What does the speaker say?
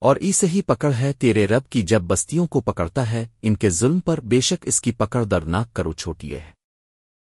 اور اسے ہی پکڑ ہے تیرے رب کی جب بستیوں کو پکڑتا ہے، ان کے ظلم پر بے شک اس کی پکڑ درناک کرو چھوٹی ہے۔